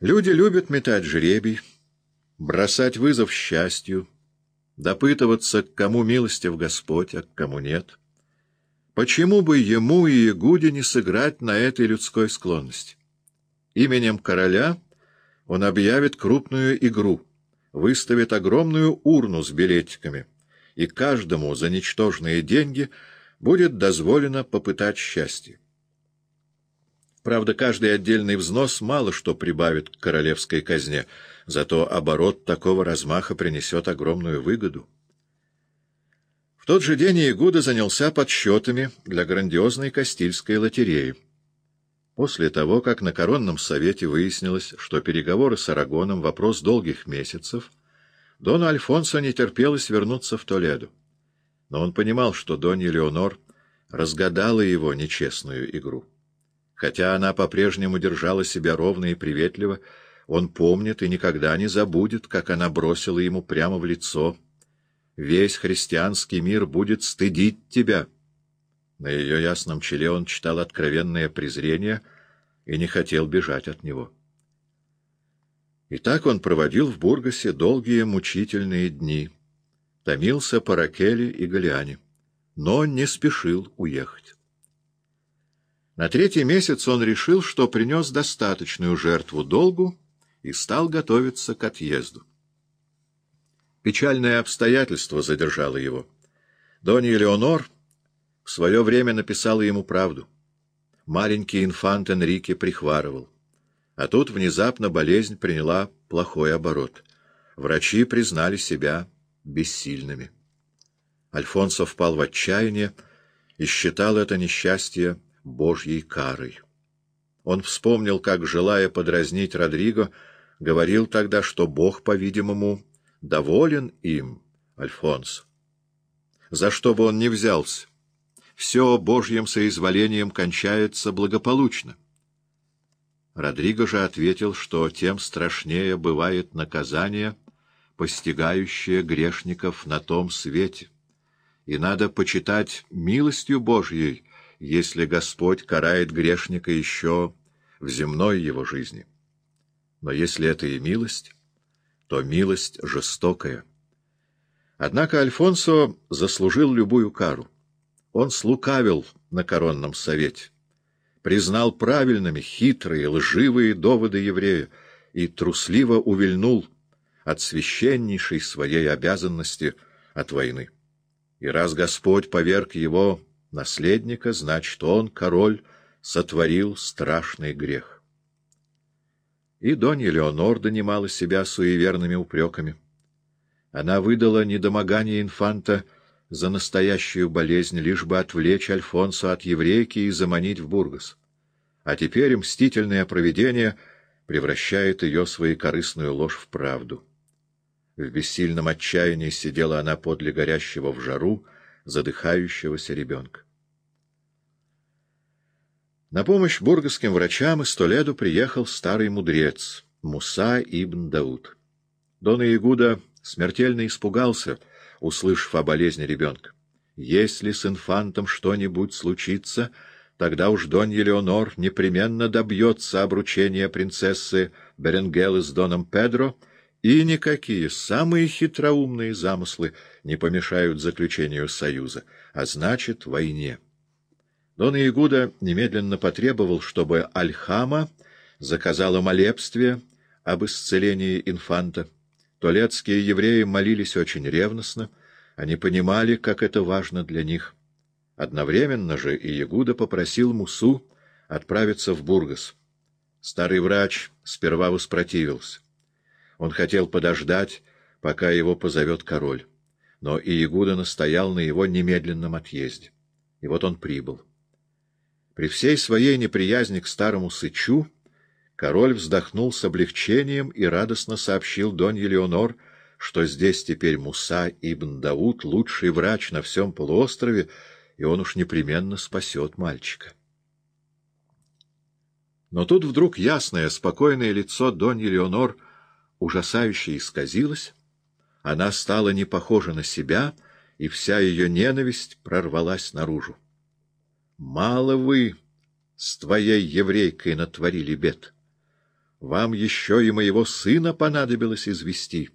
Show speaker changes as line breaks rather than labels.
Люди любят метать жребий, бросать вызов счастью, допытываться, к кому милостив Господь, а к кому нет. Почему бы ему и Ягуде не сыграть на этой людской склонности? Именем короля он объявит крупную игру, выставит огромную урну с билетиками, и каждому за ничтожные деньги будет дозволено попытать счастье. Правда, каждый отдельный взнос мало что прибавит к королевской казне, зато оборот такого размаха принесет огромную выгоду. В тот же день Иегуда занялся подсчетами для грандиозной Кастильской лотереи. После того, как на коронном совете выяснилось, что переговоры с Арагоном — вопрос долгих месяцев, Дону Альфонсо не терпелось вернуться в Толедо. Но он понимал, что Донья Леонор разгадала его нечестную игру. Хотя она по-прежнему держала себя ровно и приветливо, он помнит и никогда не забудет, как она бросила ему прямо в лицо. «Весь христианский мир будет стыдить тебя». На ее ясном челе он читал откровенное презрение и не хотел бежать от него. И так он проводил в Бургасе долгие мучительные дни, томился по Ракеле и Галиане, но не спешил уехать. На третий месяц он решил, что принес достаточную жертву долгу и стал готовиться к отъезду. Печальное обстоятельство задержало его. Донья Леонор в свое время написала ему правду. Маленький инфант Энрике прихварывал. А тут внезапно болезнь приняла плохой оборот. Врачи признали себя бессильными. Альфонсо впал в отчаяние и считал это несчастье Божьей карой. Он вспомнил, как, желая подразнить Родриго, говорил тогда, что Бог, по-видимому, доволен им, Альфонс. За что бы он ни взялся, все Божьим соизволением кончается благополучно. Родриго же ответил, что тем страшнее бывает наказание, постигающее грешников на том свете, и надо почитать милостью Божьей, если Господь карает грешника еще в земной его жизни. Но если это и милость, то милость жестокая. Однако Альфонсо заслужил любую кару. Он слукавил на коронном совете, признал правильными хитрые, лживые доводы еврея и трусливо увильнул от священнейшей своей обязанности от войны. И раз Господь поверг его наследника, значит, он, король, сотворил страшный грех. И Донья Леонор донимала себя суеверными упреками. Она выдала недомогание инфанта за настоящую болезнь, лишь бы отвлечь Альфонсо от еврейки и заманить в Бургас. А теперь мстительное провидение превращает ее своекорыстную ложь в правду. В бессильном отчаянии сидела она подле горящего в жару, задыхающегося ребенка. На помощь бургасским врачам из Толеду приехал старый мудрец Муса ибн Дауд. Дон Иегуда смертельно испугался, услышав о болезни ребенка. Если с инфантом что-нибудь случится, тогда уж Дон Елеонор непременно добьется обручения принцессы Беренгелы с Доном Педро — и никакие самые хитроумные замыслы не помешают заключению союза, а значит, войне. Дон Иегуда немедленно потребовал, чтобы Альхама заказала молебствие об исцелении инфанта. Толецкие евреи молились очень ревностно, они понимали, как это важно для них. Одновременно же и Ягуда попросил Мусу отправиться в Бургас. Старый врач сперва воспротивился. Он хотел подождать, пока его позовет король. Но Иегуда настоял на его немедленном отъезде. И вот он прибыл. При всей своей неприязни к старому Сычу король вздохнул с облегчением и радостно сообщил Донье Леонор, что здесь теперь Муса ибн Дауд, лучший врач на всем полуострове, и он уж непременно спасет мальчика. Но тут вдруг ясное, спокойное лицо Доньи Леонор — ужасающе исказилась, она стала не похожа на себя, и вся ее ненависть прорвалась наружу. «Мало вы с твоей еврейкой натворили бед. вам еще и моего сына понадобилось извести.